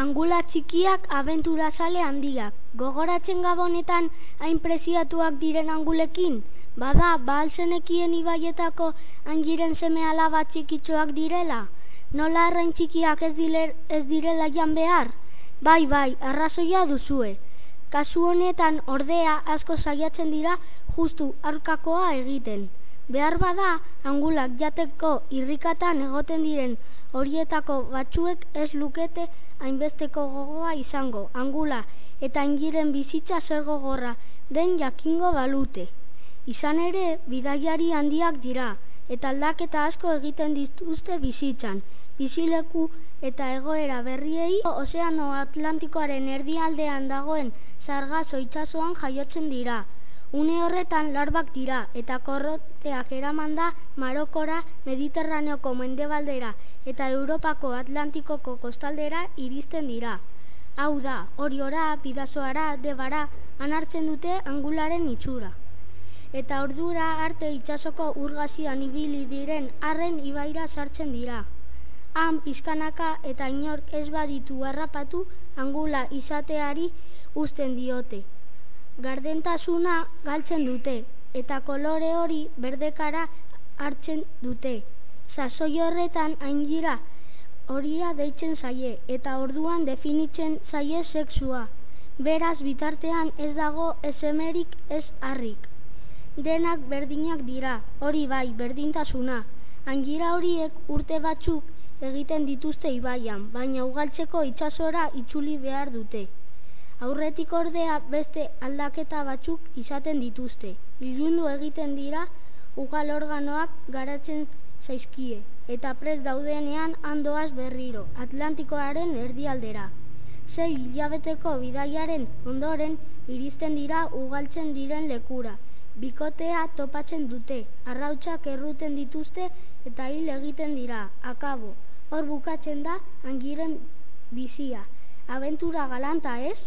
Angula txikiak abenturazale handiak. Gogoratzen gabonetan hain preziatuak diren angulekin? Bada, bahalzenekien ibaietako angiren seme alaba txikitxoak direla? Nola arrain txikiak ez, diler, ez direla jan behar? Bai, bai, arrazoia duzue. Kasu honetan ordea asko saiatzen dira justu arkakoa egiten. Behar bada, angulak jateko irrikatan egoten diren horietako batzuek ez lukete hainbesteko gogoa izango, angula eta ingiren bizitza zer gogorra den jakingo balute. Izan ere, bidaiari handiak dira, eta aldaketa asko egiten dituzte bizitzan, bizileku eta egoera berriei Ozeano Atlantikoaren erdialdean dagoen sargazo itsasoan jaiotzen dira. Une horretan larbak dira eta korroteak eramanda Marokora, Mediterraneoko mendebaldera eta Europako Atlantikoko kostaldera iristen dira. Hau da, oriora, bidazoara, debara, anartzen dute angularen itxura. Eta ordura arte itsasoko urgazian ibili diren arren ibaira sartzen dira. Han pizkanaka eta inork ez baditu harrapatu angula izateari uzten diote. Gardentasuna galtzen dute eta kolore hori berdekara hartzen dute. Sasoi horretan aingira horia deitzen zaie eta orduan definitzen zaie sexua. Beraz bitartean ez dago esemerik ez harrik. Denak berdinak dira, hori bai, berdintasuna. Angira horiek urte batzuk egiten dituzte ibaian, baina ugaltzeko itsasora itzuli behar dute. Aurretik ordea beste aldaketa batzuk izaten dituzte. Ilundu egiten dira ugal organoak garatzen zaizkie, eta prez daudenean handoaz berriro, Atlantikoaren erdialdera. Sei hilabeteko bidaiaren ondoren iristen dira ugaltzen diren lekura. Bikotea topatzen dute, arrautsak erruten dituzte eta hil egiten dira, akabo. Hor bukatzen da angiren bizia. Aventura galanta ez?